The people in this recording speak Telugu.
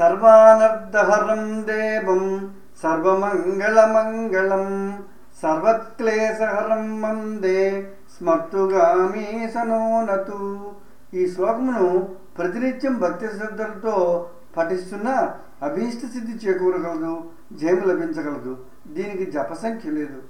సర్వానర్ధహరం దేవం సర్వమంగళమంగళం సర్వక్లేశహరం వందే స్మర్తుగామి సనోనతు. ఈ శ్లోకమును ప్రతినిత్యం భక్తి శ్రద్ధలతో పఠిస్తున్న అభీష్ట సిద్ధి చేకూరగలదు జయము లభించగలదు. దీనికి జపసంఖ్య లేదు.